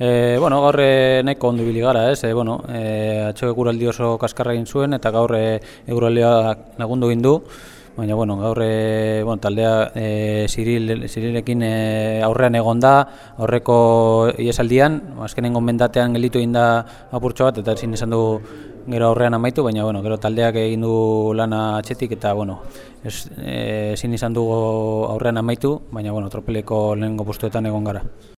E, bueno, gaur e, nahiko ondo ibili gara, ez? E, bueno, e, atxo eguraldi oso kaskarra egin zuen eta gaur e, eguraldia lagundu egin du. Baina, bueno, gaur e, bueno, taldea e, Ziril, Zirilekin e, aurrean egon da, aurreko iesaldian, azkenen mendatean gelditu egin da apurtxo bat, eta ezin esan du gero aurrean amaitu, baina, bueno, gero taldeak egin du lana atxetik, eta, bueno, ezin izan dugu aurrean amaitu, baina, bueno, tropeleko lehenengo postuetan egon gara.